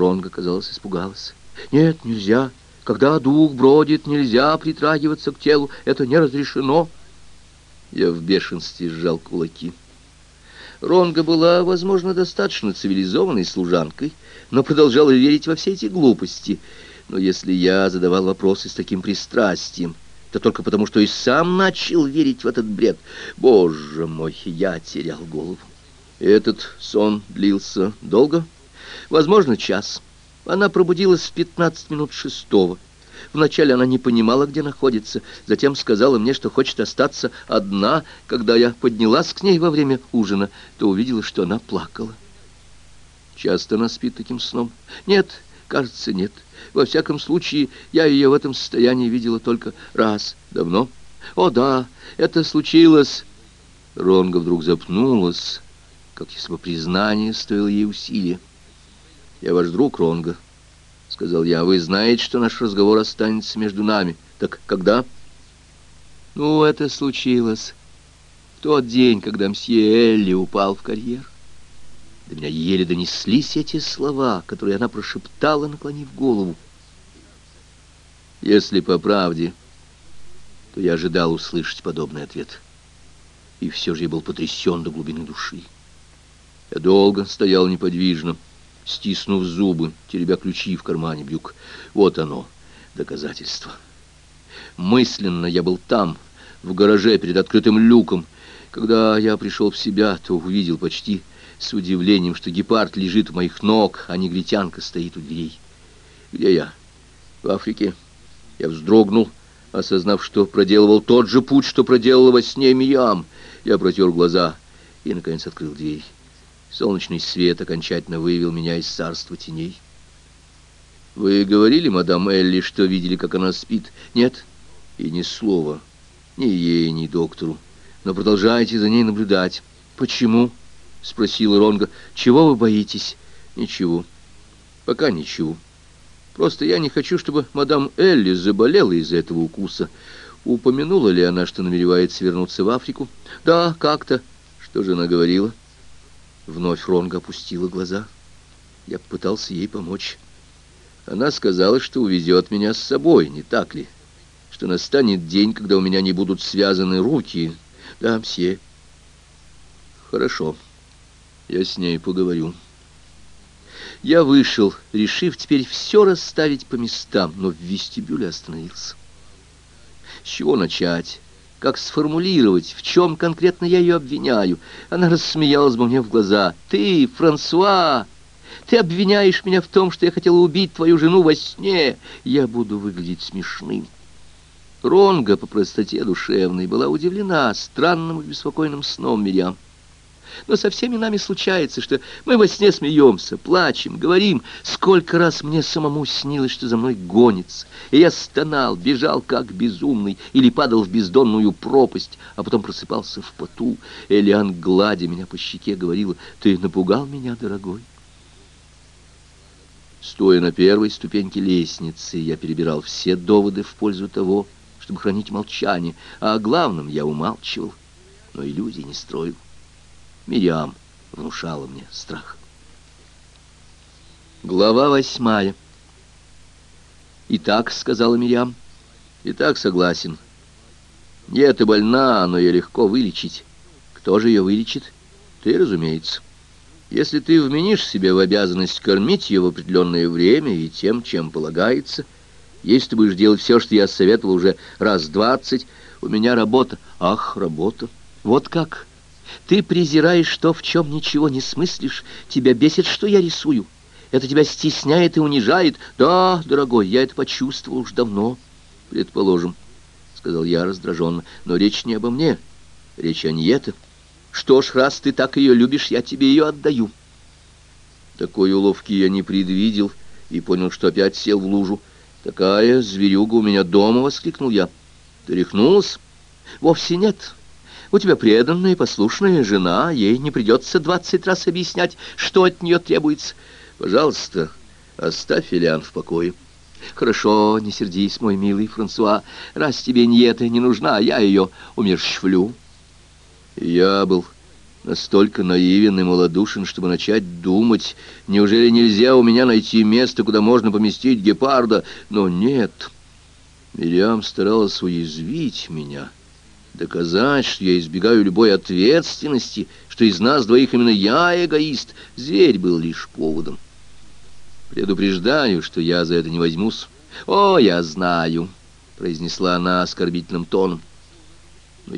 Ронга, казалось, испугалась. «Нет, нельзя. Когда дух бродит, нельзя притрагиваться к телу. Это не разрешено». Я в бешенстве сжал кулаки. Ронга была, возможно, достаточно цивилизованной служанкой, но продолжала верить во все эти глупости. Но если я задавал вопросы с таким пристрастием, то только потому, что и сам начал верить в этот бред. Боже мой, я терял голову. Этот сон длился долго, возможно, час. Она пробудилась в пятнадцать минут шестого. Вначале она не понимала, где находится, затем сказала мне, что хочет остаться одна. Когда я поднялась к ней во время ужина, то увидела, что она плакала. Часто она спит таким сном? Нет, кажется, нет. Во всяком случае, я ее в этом состоянии видела только раз. Давно? О, да, это случилось. Ронга вдруг запнулась, как если бы признание стоило ей усилия. Я ваш друг, Ронга сказал я. «Вы знаете, что наш разговор останется между нами. Так когда?» «Ну, это случилось в тот день, когда мсье Элли упал в карьер. До меня еле донеслись эти слова, которые она прошептала, наклонив голову. Если по правде, то я ожидал услышать подобный ответ. И все же я был потрясен до глубины души. Я долго стоял неподвижно, стиснув зубы, теребя ключи в кармане брюк. Вот оно, доказательство. Мысленно я был там, в гараже перед открытым люком. Когда я пришел в себя, то увидел почти с удивлением, что гепард лежит у моих ног, а негритянка стоит у дверей. Где я? В Африке. Я вздрогнул, осознав, что проделывал тот же путь, что проделала во сне Миям. Я протер глаза и, наконец, открыл дверь. Солнечный свет окончательно вывел меня из царства теней. «Вы говорили, мадам Элли, что видели, как она спит?» «Нет, и ни слова, ни ей, ни доктору. Но продолжайте за ней наблюдать». «Почему?» — спросил Ронга. «Чего вы боитесь?» «Ничего. Пока ничего. Просто я не хочу, чтобы мадам Элли заболела из-за этого укуса. Упомянула ли она, что намеревается вернуться в Африку?» «Да, как-то». «Что же она говорила?» Вновь Ронга опустила глаза. Я попытался ей помочь. Она сказала, что увезет меня с собой, не так ли? Что настанет день, когда у меня не будут связаны руки. Да, мсье. Хорошо. Я с ней поговорю. Я вышел, решив теперь все расставить по местам, но в вестибюле остановился. С чего начать? Как сформулировать, в чем конкретно я ее обвиняю. Она рассмеялась бы мне в глаза. «Ты, Франсуа, ты обвиняешь меня в том, что я хотела убить твою жену во сне. Я буду выглядеть смешным». Ронга по простоте душевной была удивлена странным и беспокойным сном Мириам. Но со всеми нами случается, что мы во сне смеемся, плачем, говорим. Сколько раз мне самому снилось, что за мной гонится. И я стонал, бежал как безумный или падал в бездонную пропасть, а потом просыпался в поту. Элиан, гладя меня по щеке, говорила, «Ты напугал меня, дорогой». Стоя на первой ступеньке лестницы, я перебирал все доводы в пользу того, чтобы хранить молчание, а о главном я умалчивал, но иллюзий не строил. Мириам внушала мне страх. Глава восьмая. «Итак», — сказала Мириам, — «итак согласен. Нет, ты больна, но ее легко вылечить. Кто же ее вылечит? Ты, разумеется. Если ты вменишь себе в обязанность кормить ее в определенное время и тем, чем полагается, если ты будешь делать все, что я советовал уже раз двадцать, у меня работа. Ах, работа. Вот как!» Ты презираешь то, в чем ничего не смыслишь. Тебя бесит, что я рисую. Это тебя стесняет и унижает. Да, дорогой, я это почувствовал уж давно. Предположим, — сказал я раздраженно, — но речь не обо мне. Речь о Ньете. Что ж, раз ты так ее любишь, я тебе ее отдаю. Такой уловки я не предвидел и понял, что опять сел в лужу. «Такая зверюга у меня дома!» — воскликнул я. «Ты рехнулась?» «Вовсе нет. У тебя преданная и послушная жена, ей не придется двадцать раз объяснять, что от нее требуется. Пожалуйста, оставь Элиан в покое. Хорошо, не сердись, мой милый Франсуа. Раз тебе Ньета не нужна, я ее умерщвлю. Я был настолько наивен и малодушен, чтобы начать думать, неужели нельзя у меня найти место, куда можно поместить гепарда? Но нет. Мириам старалась уязвить меня, доказать, что я избегаю любой ответственности, что из нас двоих именно я эгоист. Зверь был лишь поводом. Предупреждаю, что я за это не возьмусь. «О, я знаю», — произнесла она оскорбительным тоном.